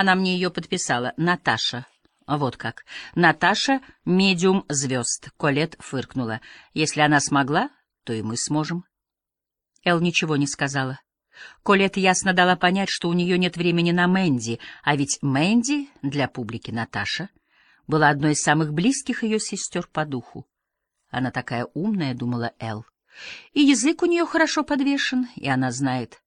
Она мне ее подписала. Наташа. Вот как. Наташа — медиум звезд. Колет фыркнула. Если она смогла, то и мы сможем. Эл ничего не сказала. Колет ясно дала понять, что у нее нет времени на Мэнди, а ведь Мэнди для публики Наташа была одной из самых близких ее сестер по духу. Она такая умная, — думала Эл. И язык у нее хорошо подвешен, и она знает,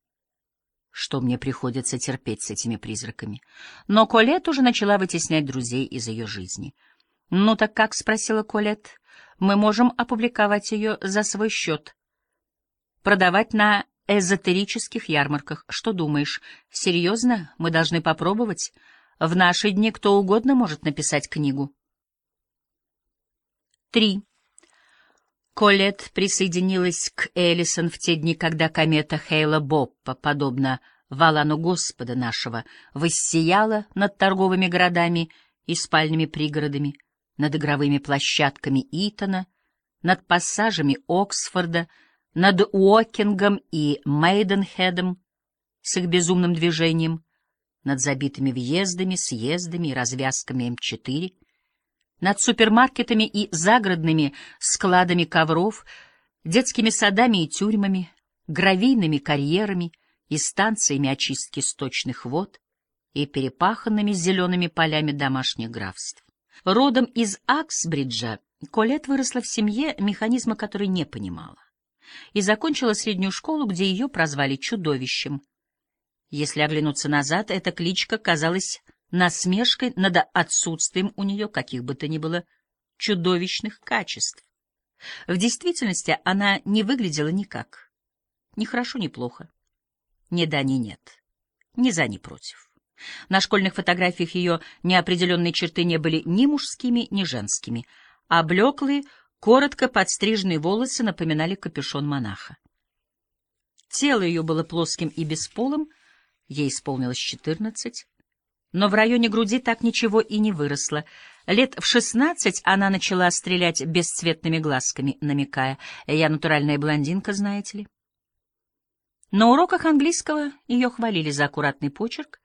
что мне приходится терпеть с этими призраками. Но Колет уже начала вытеснять друзей из ее жизни. «Ну так как?» — спросила Колет. «Мы можем опубликовать ее за свой счет. Продавать на эзотерических ярмарках. Что думаешь? Серьезно? Мы должны попробовать? В наши дни кто угодно может написать книгу». Три. Колет присоединилась к Эллисон в те дни, когда комета Хейла Боппа, подобно валану Господа нашего, воссияла над торговыми городами и спальными пригородами, над игровыми площадками Итона, над пассажами Оксфорда, над Уокингом и Мейденхедом с их безумным движением, над забитыми въездами, съездами и развязками М4, над супермаркетами и загородными складами ковров, детскими садами и тюрьмами, гравийными карьерами и станциями очистки сточных вод и перепаханными зелеными полями домашних графств. Родом из Аксбриджа Колет выросла в семье, механизма которой не понимала, и закончила среднюю школу, где ее прозвали чудовищем. Если оглянуться назад, эта кличка казалась насмешкой над отсутствием у нее каких бы то ни было чудовищных качеств. В действительности она не выглядела никак. Ни хорошо, ни плохо. Ни да, ни нет. Ни за, ни против. На школьных фотографиях ее неопределенные черты не были ни мужскими, ни женскими, а блеклые, коротко подстриженные волосы напоминали капюшон монаха. Тело ее было плоским и бесполым, ей исполнилось четырнадцать, но в районе груди так ничего и не выросло. Лет в шестнадцать она начала стрелять бесцветными глазками, намекая, «Я натуральная блондинка, знаете ли». На уроках английского ее хвалили за аккуратный почерк,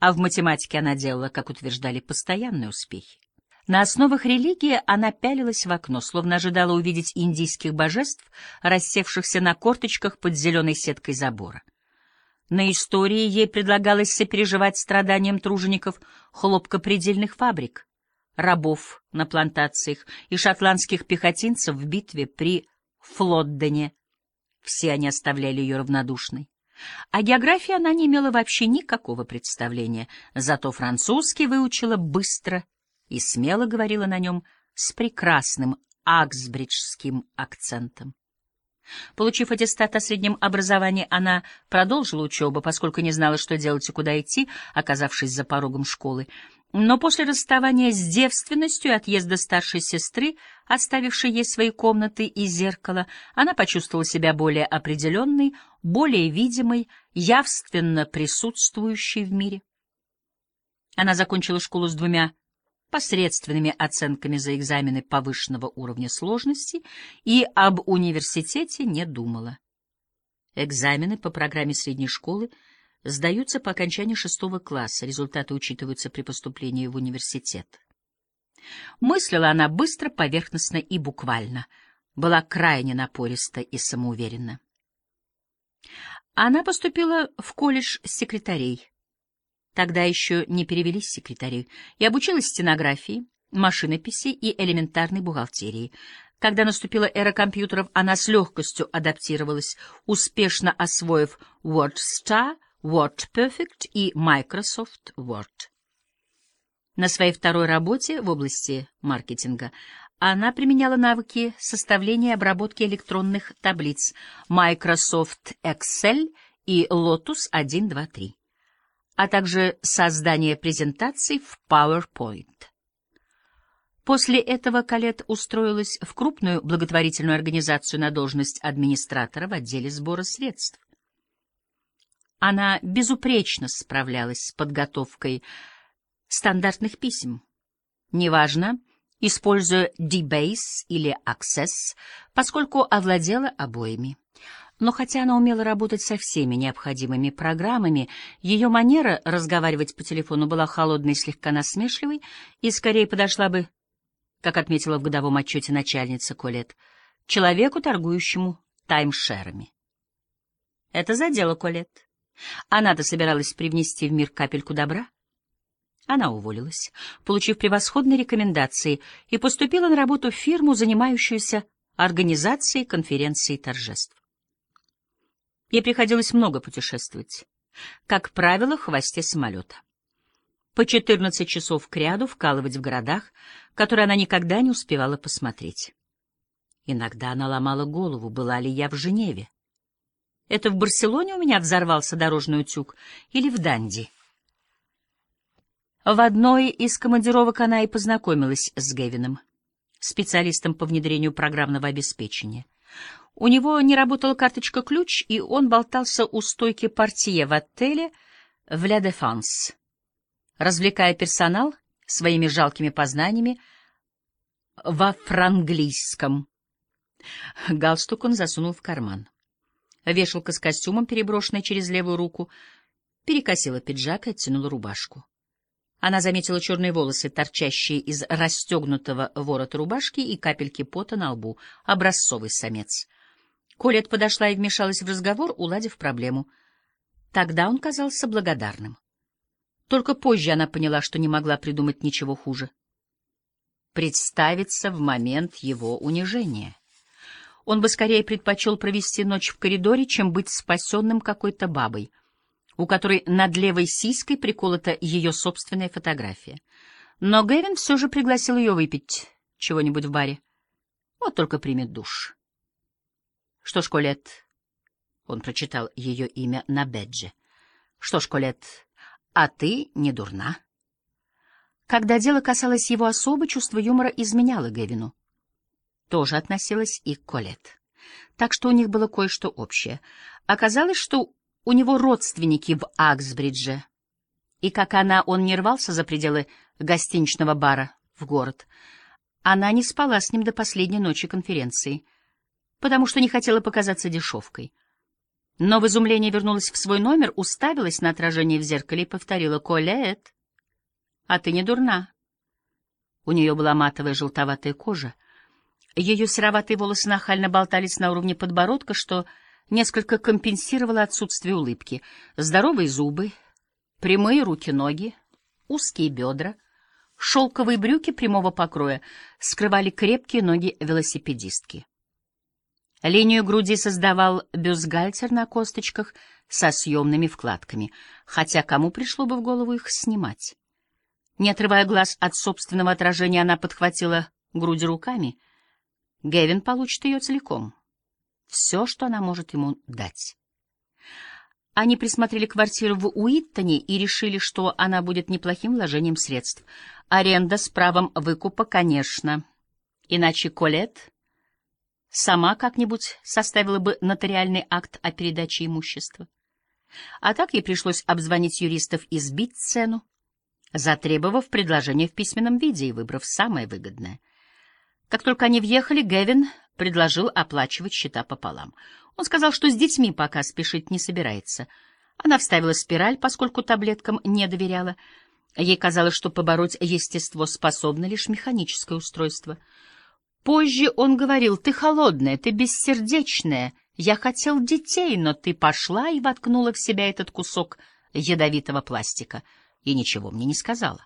а в математике она делала, как утверждали, постоянные успехи. На основах религии она пялилась в окно, словно ожидала увидеть индийских божеств, рассевшихся на корточках под зеленой сеткой забора. На истории ей предлагалось сопереживать страданиям тружеников хлопкопредельных фабрик, рабов на плантациях и шотландских пехотинцев в битве при Флоддене. Все они оставляли ее равнодушной. О географии она не имела вообще никакого представления, зато французский выучила быстро и смело говорила на нем с прекрасным аксбриджским акцентом. Получив аттестат о среднем образовании, она продолжила учебу, поскольку не знала, что делать и куда идти, оказавшись за порогом школы. Но после расставания с девственностью и отъезда старшей сестры, оставившей ей свои комнаты и зеркало, она почувствовала себя более определенной, более видимой, явственно присутствующей в мире. Она закончила школу с двумя посредственными оценками за экзамены повышенного уровня сложности и об университете не думала. Экзамены по программе средней школы сдаются по окончании шестого класса, результаты учитываются при поступлении в университет. Мыслила она быстро, поверхностно и буквально, была крайне напориста и самоуверенна. Она поступила в колледж секретарей, Тогда еще не перевелись секретари. И обучилась стенографии, машинописи и элементарной бухгалтерии. Когда наступила эра компьютеров, она с легкостью адаптировалась, успешно освоив WordStar, WordPerfect и Microsoft Word. На своей второй работе в области маркетинга она применяла навыки составления и обработки электронных таблиц Microsoft Excel и Lotus 123 а также создание презентаций в PowerPoint. После этого Калет устроилась в крупную благотворительную организацию на должность администратора в отделе сбора средств. Она безупречно справлялась с подготовкой стандартных писем. Неважно, используя DBase или Access, поскольку овладела обоими. Но хотя она умела работать со всеми необходимыми программами, ее манера разговаривать по телефону была холодной и слегка насмешливой и скорее подошла бы, как отметила в годовом отчете начальница Колет, человеку, торгующему таймшерами. Это задело Колет. Она-то собиралась привнести в мир капельку добра. Она уволилась, получив превосходные рекомендации, и поступила на работу в фирму, занимающуюся организацией конференций и торжеств. Ей приходилось много путешествовать, как правило, в хвосте самолета. По 14 часов кряду вкалывать в городах, которые она никогда не успевала посмотреть. Иногда она ломала голову, была ли я в Женеве. Это в Барселоне у меня взорвался дорожный утюг или в Данди? В одной из командировок она и познакомилась с Гевином, специалистом по внедрению программного обеспечения. У него не работала карточка-ключ, и он болтался у стойки портье в отеле в «Ля Дефанс», развлекая персонал своими жалкими познаниями во франглийском. Галстук он засунул в карман. Вешалка с костюмом, переброшенная через левую руку, перекосила пиджак и оттянула рубашку. Она заметила черные волосы, торчащие из расстегнутого ворота рубашки и капельки пота на лбу. Образцовый самец. Колет подошла и вмешалась в разговор, уладив проблему. Тогда он казался благодарным. Только позже она поняла, что не могла придумать ничего хуже. Представиться в момент его унижения. Он бы скорее предпочел провести ночь в коридоре, чем быть спасенным какой-то бабой — у которой над левой сиськой приколота ее собственная фотография. Но Гэвин все же пригласил ее выпить чего-нибудь в баре. Вот только примет душ. Что ж, Колет, он прочитал ее имя на бедже. Что ж, Колет, а ты не дурна. Когда дело касалось его особы, чувство юмора изменяло Гэвину. Тоже относилось и к Колет. Так что у них было кое-что общее. Оказалось, что у него родственники в Аксбридже. И как она, он не рвался за пределы гостиничного бара в город. Она не спала с ним до последней ночи конференции, потому что не хотела показаться дешевкой. Но в изумлении вернулась в свой номер, уставилась на отражение в зеркале и повторила «Колет, а ты не дурна». У нее была матовая желтоватая кожа. Ее сероватые волосы нахально болтались на уровне подбородка, что несколько компенсировала отсутствие улыбки. Здоровые зубы, прямые руки-ноги, узкие бедра, шелковые брюки прямого покроя скрывали крепкие ноги велосипедистки. Линию груди создавал бюстгальтер на косточках со съемными вкладками, хотя кому пришло бы в голову их снимать? Не отрывая глаз от собственного отражения, она подхватила грудь руками. Гевин получит ее целиком все, что она может ему дать. Они присмотрели квартиру в Уиттоне и решили, что она будет неплохим вложением средств. Аренда с правом выкупа, конечно. Иначе Колет сама как-нибудь составила бы нотариальный акт о передаче имущества. А так ей пришлось обзвонить юристов и сбить цену, затребовав предложение в письменном виде и выбрав самое выгодное. Как только они въехали, Гевин предложил оплачивать счета пополам. Он сказал, что с детьми пока спешить не собирается. Она вставила спираль, поскольку таблеткам не доверяла. Ей казалось, что побороть естество способно лишь механическое устройство. Позже он говорил, «Ты холодная, ты бессердечная. Я хотел детей, но ты пошла и воткнула в себя этот кусок ядовитого пластика и ничего мне не сказала».